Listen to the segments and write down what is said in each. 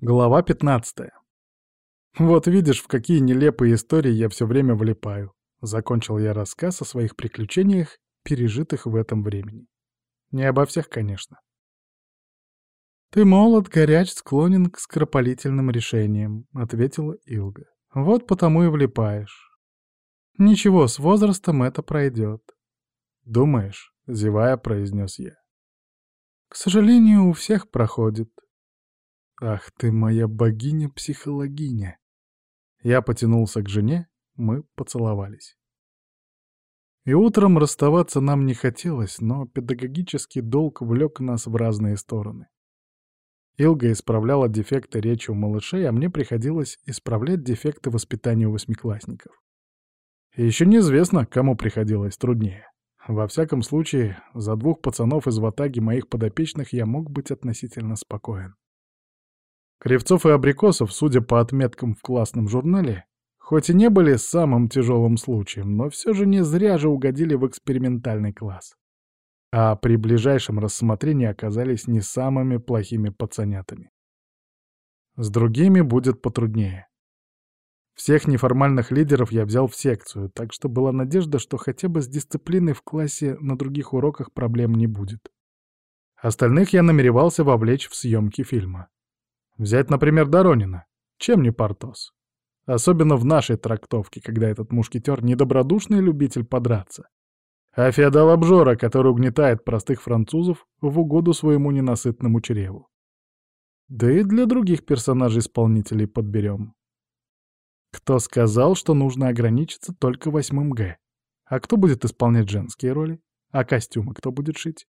Глава 15. Вот видишь, в какие нелепые истории я все время влипаю. Закончил я рассказ о своих приключениях, пережитых в этом времени. Не обо всех, конечно. «Ты молод, горяч, склонен к скоропалительным решениям», — ответила Илга. «Вот потому и влипаешь. Ничего, с возрастом это пройдет». «Думаешь?» — зевая, произнес я. «К сожалению, у всех проходит», Ах ты моя богиня-психологиня. Я потянулся к жене, мы поцеловались. И утром расставаться нам не хотелось, но педагогический долг влек нас в разные стороны. Илга исправляла дефекты речи у малышей, а мне приходилось исправлять дефекты воспитания у восьмиклассников. И еще неизвестно, кому приходилось труднее. Во всяком случае, за двух пацанов из ватаги моих подопечных я мог быть относительно спокоен. Кривцов и Абрикосов, судя по отметкам в классном журнале, хоть и не были самым тяжелым случаем, но все же не зря же угодили в экспериментальный класс. А при ближайшем рассмотрении оказались не самыми плохими пацанятами. С другими будет потруднее. Всех неформальных лидеров я взял в секцию, так что была надежда, что хотя бы с дисциплиной в классе на других уроках проблем не будет. Остальных я намеревался вовлечь в съемки фильма. Взять, например, Доронина. Чем не Портос? Особенно в нашей трактовке, когда этот мушкетер — недобродушный любитель подраться, а феодал-обжора, который угнетает простых французов в угоду своему ненасытному чреву. Да и для других персонажей-исполнителей подберем. Кто сказал, что нужно ограничиться только восьмым Г? А кто будет исполнять женские роли? А костюмы кто будет шить?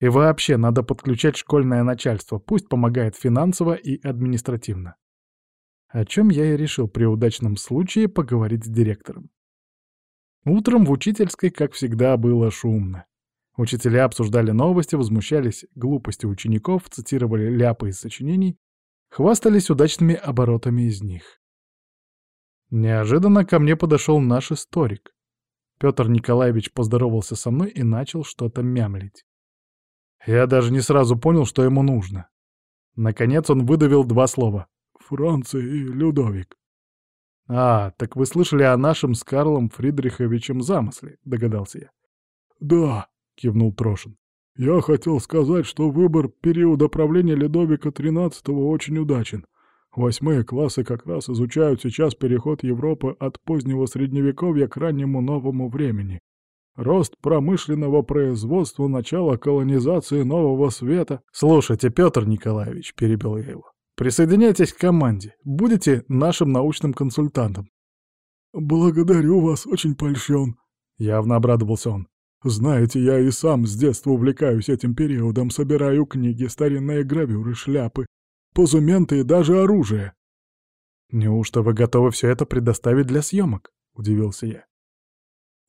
И вообще надо подключать школьное начальство, пусть помогает финансово и административно. О чем я и решил при удачном случае поговорить с директором. Утром в учительской, как всегда, было шумно. Учителя обсуждали новости, возмущались глупости учеников, цитировали ляпы из сочинений, хвастались удачными оборотами из них. Неожиданно ко мне подошел наш историк. Петр Николаевич поздоровался со мной и начал что-то мямлить. Я даже не сразу понял, что ему нужно. Наконец он выдавил два слова. «Франция и Людовик». «А, так вы слышали о нашем с Карлом Фридриховичем замысле», — догадался я. «Да», — кивнул Трошин. «Я хотел сказать, что выбор периода правления Людовика XIII очень удачен. Восьмые классы как раз изучают сейчас переход Европы от позднего Средневековья к раннему новому времени. Рост промышленного производства, начало колонизации нового света. Слушайте, Петр Николаевич, перебил я его, присоединяйтесь к команде, будете нашим научным консультантом. Благодарю вас, очень польщен, явно обрадовался он. Знаете, я и сам с детства увлекаюсь этим периодом, собираю книги, старинные гравюры, шляпы, позументы и даже оружие. Неужто вы готовы все это предоставить для съемок? Удивился я.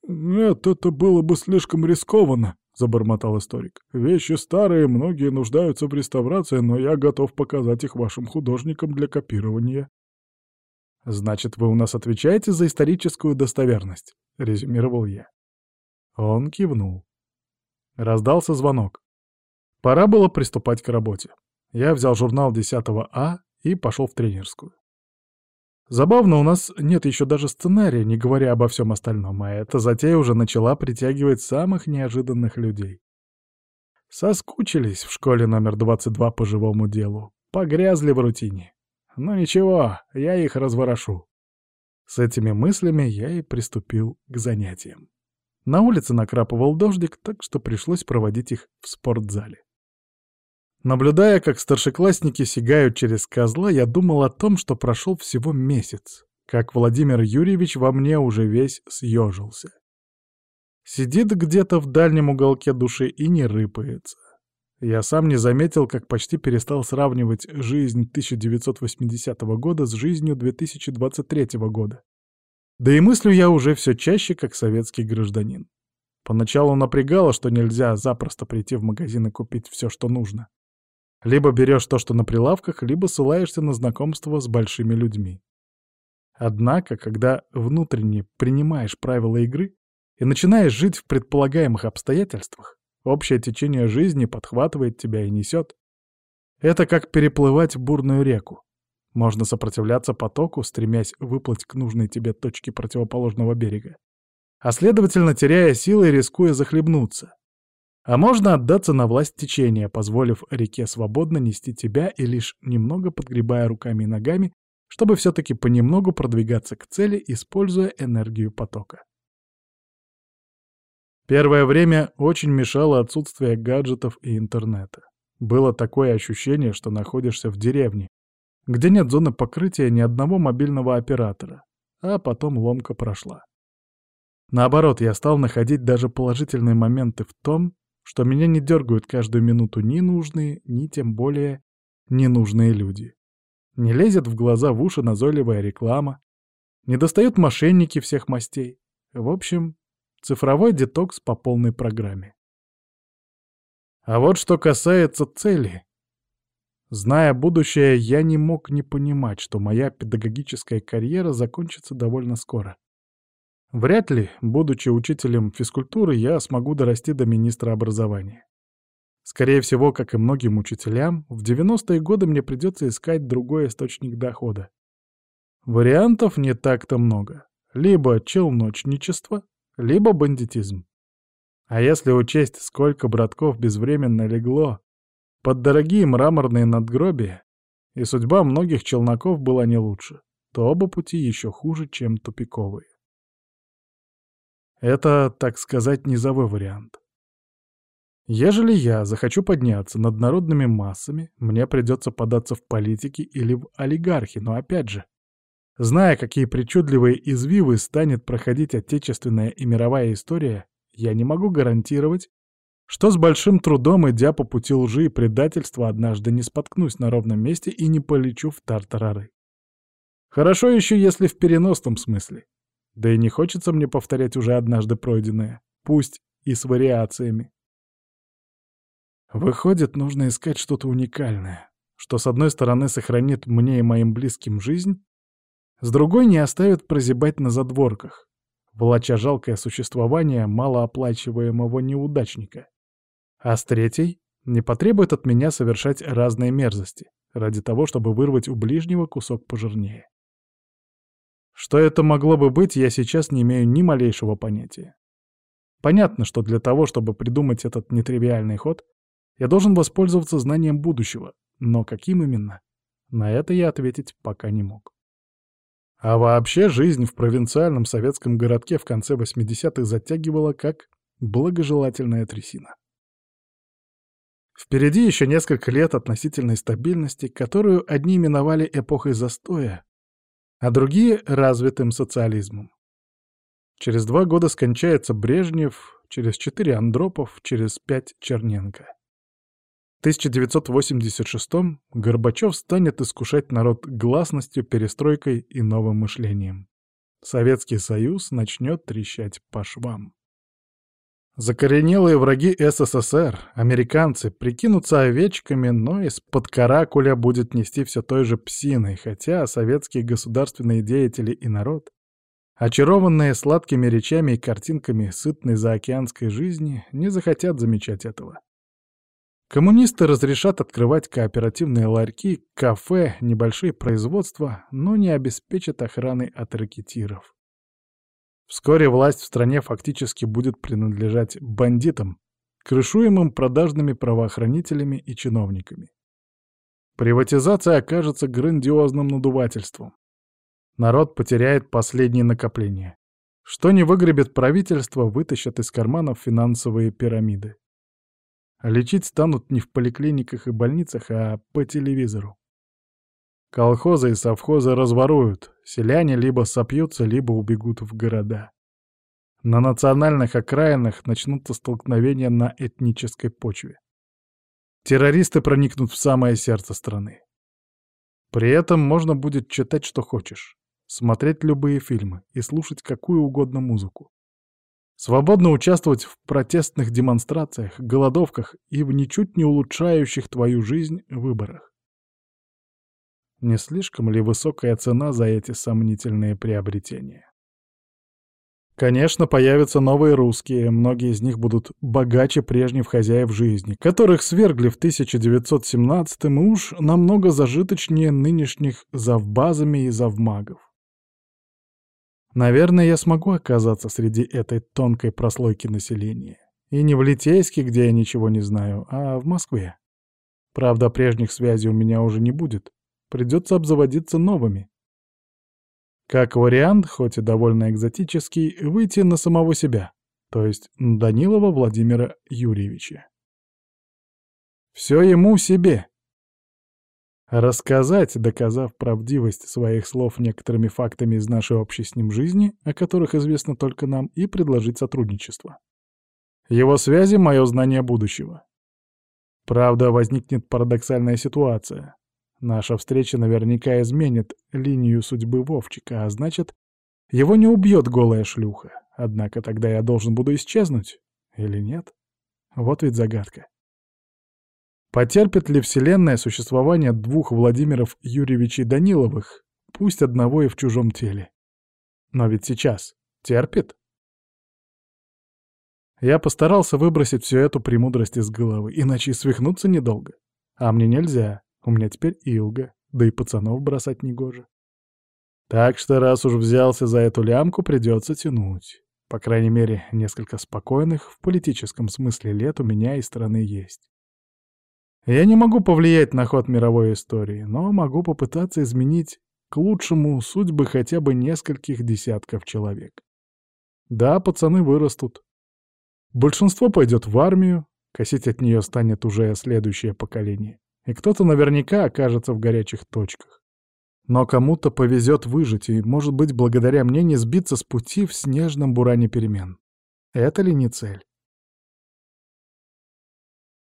«Нет, это было бы слишком рискованно», — забормотал историк. «Вещи старые, многие нуждаются в реставрации, но я готов показать их вашим художникам для копирования». «Значит, вы у нас отвечаете за историческую достоверность», — резюмировал я. Он кивнул. Раздался звонок. Пора было приступать к работе. Я взял журнал 10 А и пошел в тренерскую. Забавно, у нас нет еще даже сценария, не говоря обо всем остальном, а эта затея уже начала притягивать самых неожиданных людей. Соскучились в школе номер 22 по живому делу, погрязли в рутине. Но ну ничего, я их разворошу. С этими мыслями я и приступил к занятиям. На улице накрапывал дождик, так что пришлось проводить их в спортзале. Наблюдая, как старшеклассники сигают через козла, я думал о том, что прошел всего месяц, как Владимир Юрьевич во мне уже весь съежился. Сидит где-то в дальнем уголке души и не рыпается. Я сам не заметил, как почти перестал сравнивать жизнь 1980 года с жизнью 2023 года. Да и мыслю я уже все чаще как советский гражданин. Поначалу напрягало, что нельзя запросто прийти в магазин и купить все, что нужно. Либо берешь то, что на прилавках, либо ссылаешься на знакомство с большими людьми. Однако, когда внутренне принимаешь правила игры и начинаешь жить в предполагаемых обстоятельствах, общее течение жизни подхватывает тебя и несет. Это как переплывать бурную реку. Можно сопротивляться потоку, стремясь выплыть к нужной тебе точке противоположного берега. А следовательно, теряя силы и рискуя захлебнуться. А можно отдаться на власть течения, позволив реке свободно нести тебя и лишь немного подгребая руками и ногами, чтобы все-таки понемногу продвигаться к цели, используя энергию потока. Первое время очень мешало отсутствие гаджетов и интернета. Было такое ощущение, что находишься в деревне, где нет зоны покрытия ни одного мобильного оператора, а потом ломка прошла. Наоборот, я стал находить даже положительные моменты в том, что меня не дергают каждую минуту ни нужные, ни тем более ненужные люди. Не лезет в глаза в уши назойливая реклама, не достают мошенники всех мастей. В общем, цифровой детокс по полной программе. А вот что касается цели. Зная будущее, я не мог не понимать, что моя педагогическая карьера закончится довольно скоро. Вряд ли, будучи учителем физкультуры, я смогу дорасти до министра образования. Скорее всего, как и многим учителям, в 90-е годы мне придется искать другой источник дохода. Вариантов не так-то много. Либо челночничество, либо бандитизм. А если учесть, сколько братков безвременно легло под дорогие мраморные надгробия, и судьба многих челноков была не лучше, то оба пути еще хуже, чем тупиковые. Это, так сказать, низовой вариант. Ежели я захочу подняться над народными массами, мне придется податься в политики или в олигархи, но опять же, зная, какие причудливые извивы станет проходить отечественная и мировая история, я не могу гарантировать, что с большим трудом, идя по пути лжи и предательства, однажды не споткнусь на ровном месте и не полечу в тартарары. Хорошо еще, если в переносном смысле. Да и не хочется мне повторять уже однажды пройденное, пусть и с вариациями. Выходит, нужно искать что-то уникальное, что с одной стороны сохранит мне и моим близким жизнь, с другой не оставит прозябать на задворках, волоча жалкое существование малооплачиваемого неудачника. А с третьей не потребует от меня совершать разные мерзости, ради того, чтобы вырвать у ближнего кусок пожирнее. Что это могло бы быть, я сейчас не имею ни малейшего понятия. Понятно, что для того, чтобы придумать этот нетривиальный ход, я должен воспользоваться знанием будущего, но каким именно? На это я ответить пока не мог. А вообще жизнь в провинциальном советском городке в конце 80-х затягивала как благожелательная трясина. Впереди еще несколько лет относительной стабильности, которую одни именовали эпохой застоя, а другие — развитым социализмом. Через два года скончается Брежнев, через четыре — Андропов, через пять — Черненко. 1986-м Горбачев станет искушать народ гласностью, перестройкой и новым мышлением. Советский Союз начнет трещать по швам. Закоренелые враги СССР, американцы, прикинутся овечками, но из-под каракуля будет нести все той же псиной, хотя советские государственные деятели и народ, очарованные сладкими речами и картинками сытной заокеанской жизни, не захотят замечать этого. Коммунисты разрешат открывать кооперативные ларьки, кафе, небольшие производства, но не обеспечат охраны от ракетиров. Вскоре власть в стране фактически будет принадлежать бандитам, крышуемым продажными правоохранителями и чиновниками. Приватизация окажется грандиозным надувательством. Народ потеряет последние накопления. Что не выгребет правительство, вытащат из карманов финансовые пирамиды. Лечить станут не в поликлиниках и больницах, а по телевизору. Колхозы и совхозы разворуют, селяне либо сопьются, либо убегут в города. На национальных окраинах начнутся столкновения на этнической почве. Террористы проникнут в самое сердце страны. При этом можно будет читать, что хочешь, смотреть любые фильмы и слушать какую угодно музыку. Свободно участвовать в протестных демонстрациях, голодовках и в ничуть не улучшающих твою жизнь выборах. Не слишком ли высокая цена за эти сомнительные приобретения? Конечно, появятся новые русские, многие из них будут богаче прежних хозяев жизни, которых свергли в 1917-м и уж намного зажиточнее нынешних завбазами и завмагов. Наверное, я смогу оказаться среди этой тонкой прослойки населения. И не в Литейске, где я ничего не знаю, а в Москве. Правда, прежних связей у меня уже не будет. Придется обзаводиться новыми. Как вариант, хоть и довольно экзотический, выйти на самого себя, то есть Данилова Владимира Юрьевича. Все ему себе. Рассказать, доказав правдивость своих слов некоторыми фактами из нашей общей с ним жизни, о которых известно только нам, и предложить сотрудничество. Его связи — мое знание будущего. Правда, возникнет парадоксальная ситуация. Наша встреча наверняка изменит линию судьбы Вовчика, а значит, его не убьет голая шлюха. Однако тогда я должен буду исчезнуть. Или нет? Вот ведь загадка. Потерпит ли Вселенная существование двух Владимиров Юрьевичей Даниловых, пусть одного и в чужом теле? Но ведь сейчас терпит? Я постарался выбросить всю эту премудрость из головы, иначе и свихнуться недолго. А мне нельзя, у меня теперь Илга, да и пацанов бросать негоже. Так что раз уж взялся за эту лямку, придется тянуть. По крайней мере, несколько спокойных в политическом смысле лет у меня и страны есть. Я не могу повлиять на ход мировой истории, но могу попытаться изменить к лучшему судьбы хотя бы нескольких десятков человек. Да, пацаны вырастут, Большинство пойдет в армию, косить от нее станет уже следующее поколение. И кто-то наверняка окажется в горячих точках. Но кому-то повезет выжить, и, может быть, благодаря мне не сбиться с пути в снежном буране перемен. Это ли не цель?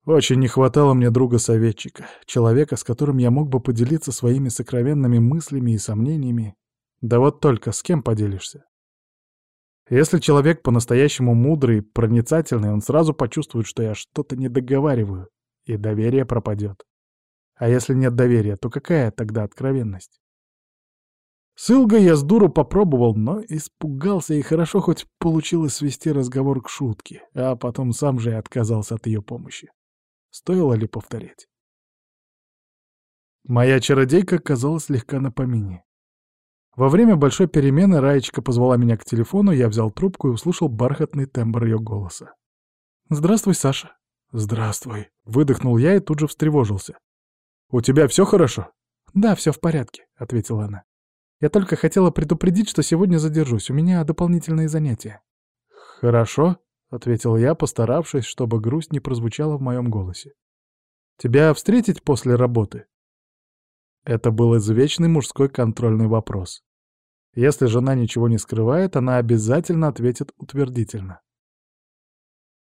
Очень не хватало мне друга-советчика, человека, с которым я мог бы поделиться своими сокровенными мыслями и сомнениями. Да вот только с кем поделишься? Если человек по-настоящему мудрый, проницательный, он сразу почувствует, что я что-то не договариваю, и доверие пропадет. А если нет доверия, то какая тогда откровенность? С Илгой я с дуру попробовал, но испугался, и хорошо хоть получилось свести разговор к шутке, а потом сам же и отказался от ее помощи. Стоило ли повторять? Моя чародейка казалась слегка на помине. Во время большой перемены Раечка позвала меня к телефону, я взял трубку и услышал бархатный тембр ее голоса. «Здравствуй, Саша». «Здравствуй», — выдохнул я и тут же встревожился. «У тебя все хорошо?» «Да, все в порядке», — ответила она. «Я только хотела предупредить, что сегодня задержусь, у меня дополнительные занятия». «Хорошо», — ответил я, постаравшись, чтобы грусть не прозвучала в моем голосе. «Тебя встретить после работы?» Это был извечный мужской контрольный вопрос. Если жена ничего не скрывает, она обязательно ответит утвердительно.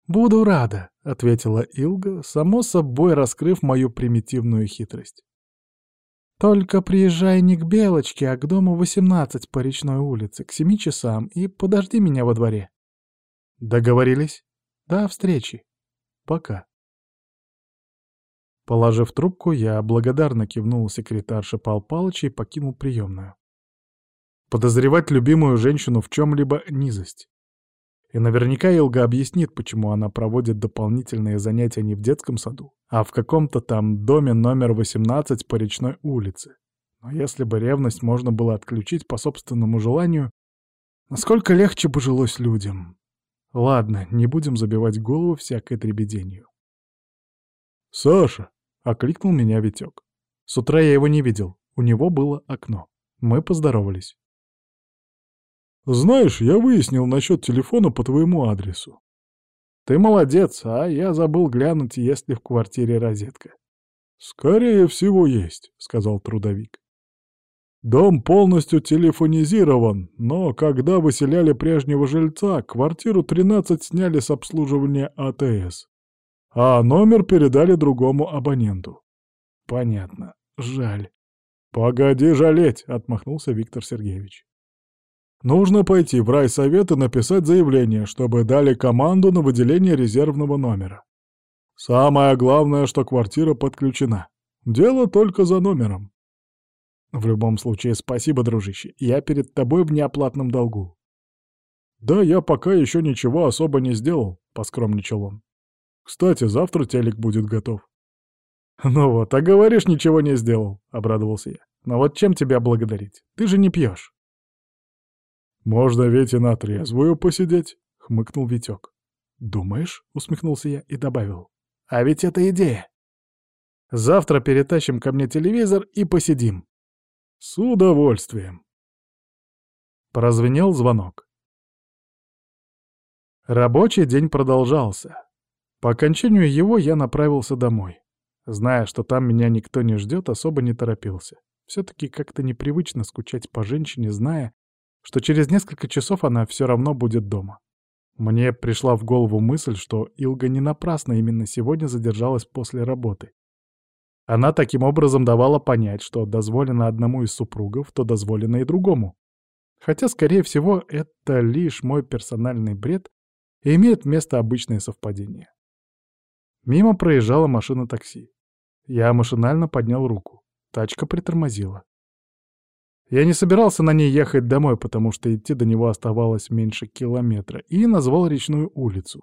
«Буду рада», — ответила Илга, само собой раскрыв мою примитивную хитрость. «Только приезжай не к Белочке, а к дому 18 по речной улице, к семи часам, и подожди меня во дворе». «Договорились?» «До встречи. Пока». Положив трубку, я благодарно кивнул секретарше Пал Палыча и покинул приемную. Подозревать любимую женщину в чем-либо — низость. И наверняка Илга объяснит, почему она проводит дополнительные занятия не в детском саду, а в каком-то там доме номер 18 по речной улице. Но если бы ревность можно было отключить по собственному желанию, насколько легче бы жилось людям. Ладно, не будем забивать голову всякой дребеденью. «Саша!» — окликнул меня Витек. С утра я его не видел, у него было окно. Мы поздоровались. Знаешь, я выяснил насчет телефона по твоему адресу. Ты молодец, а я забыл глянуть, есть ли в квартире розетка. Скорее всего, есть, сказал трудовик. Дом полностью телефонизирован, но когда выселяли прежнего жильца, квартиру 13 сняли с обслуживания АТС, а номер передали другому абоненту. Понятно. Жаль. Погоди жалеть, отмахнулся Виктор Сергеевич. Нужно пойти в райсовет и написать заявление, чтобы дали команду на выделение резервного номера. Самое главное, что квартира подключена. Дело только за номером. В любом случае, спасибо, дружище. Я перед тобой в неоплатном долгу. «Да, я пока еще ничего особо не сделал», — поскромничал он. «Кстати, завтра телек будет готов». «Ну вот, а говоришь, ничего не сделал», — обрадовался я. «Но вот чем тебя благодарить? Ты же не пьешь». «Можно ведь и на трезвую посидеть», — хмыкнул Витек. «Думаешь?» — усмехнулся я и добавил. «А ведь это идея. Завтра перетащим ко мне телевизор и посидим». «С удовольствием». Прозвенел звонок. Рабочий день продолжался. По окончанию его я направился домой. Зная, что там меня никто не ждет, особо не торопился. Все-таки как-то непривычно скучать по женщине, зная, что через несколько часов она все равно будет дома. Мне пришла в голову мысль, что Илга не напрасно именно сегодня задержалась после работы. Она таким образом давала понять, что дозволено одному из супругов, то дозволено и другому. Хотя, скорее всего, это лишь мой персональный бред и имеет место обычное совпадение. Мимо проезжала машина такси. Я машинально поднял руку. Тачка притормозила. Я не собирался на ней ехать домой, потому что идти до него оставалось меньше километра, и назвал речную улицу.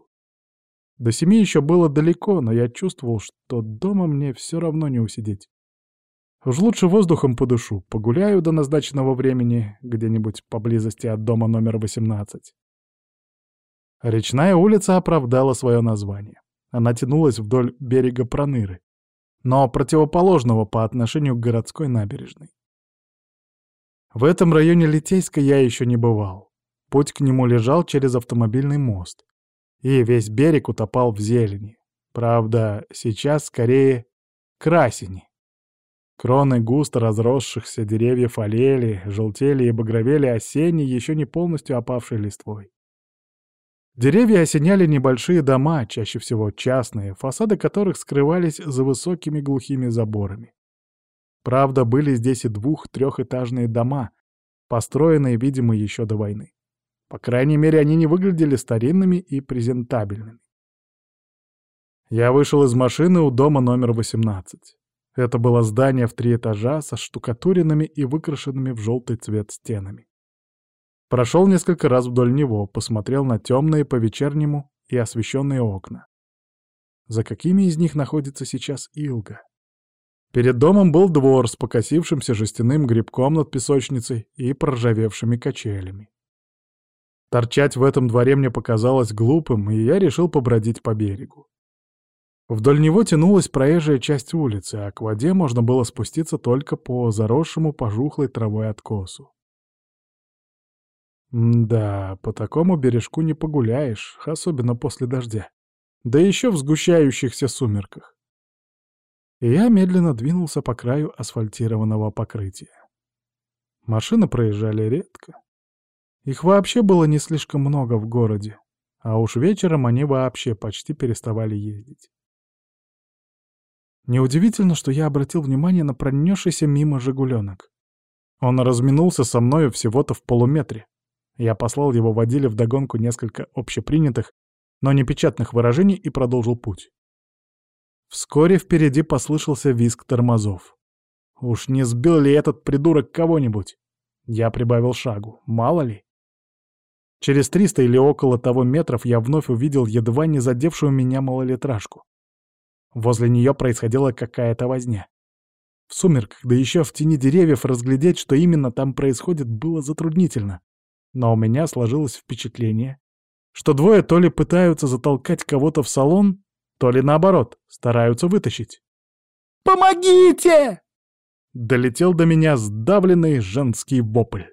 До семи еще было далеко, но я чувствовал, что дома мне все равно не усидеть. Уж лучше воздухом подышу, погуляю до назначенного времени где-нибудь поблизости от дома номер 18. Речная улица оправдала свое название. Она тянулась вдоль берега Проныры, но противоположного по отношению к городской набережной. В этом районе Литейска я еще не бывал. Путь к нему лежал через автомобильный мост. И весь берег утопал в зелени. Правда, сейчас скорее красени. Кроны густо разросшихся деревьев олели, желтели и багровели осенней, еще не полностью опавшей листвой. Деревья осеняли небольшие дома, чаще всего частные, фасады которых скрывались за высокими глухими заборами. Правда, были здесь и двух-трехэтажные дома, построенные, видимо, еще до войны. По крайней мере, они не выглядели старинными и презентабельными. Я вышел из машины у дома номер 18. Это было здание в три этажа со штукатуренными и выкрашенными в желтый цвет стенами. Прошел несколько раз вдоль него, посмотрел на темные по-вечернему и освещенные окна. За какими из них находится сейчас Илга? Перед домом был двор с покосившимся жестяным грибком над песочницей и проржавевшими качелями. Торчать в этом дворе мне показалось глупым, и я решил побродить по берегу. Вдоль него тянулась проезжая часть улицы, а к воде можно было спуститься только по заросшему пожухлой травой откосу. да, по такому бережку не погуляешь, особенно после дождя. Да еще в сгущающихся сумерках и я медленно двинулся по краю асфальтированного покрытия. Машины проезжали редко. Их вообще было не слишком много в городе, а уж вечером они вообще почти переставали ездить. Неудивительно, что я обратил внимание на пронесшийся мимо «Жигуленок». Он разминулся со мною всего-то в полуметре. Я послал его водиле вдогонку несколько общепринятых, но непечатных выражений и продолжил путь. Вскоре впереди послышался визг тормозов. Уж не сбил ли этот придурок кого-нибудь? Я прибавил шагу, мало ли. Через триста или около того метров я вновь увидел едва не задевшую меня малолитражку. Возле нее происходила какая-то возня. В сумерках, да еще в тени деревьев, разглядеть, что именно там происходит, было затруднительно. Но у меня сложилось впечатление, что двое то ли пытаются затолкать кого-то в салон, то ли наоборот, стараются вытащить. «Помогите!» Долетел до меня сдавленный женский вопль.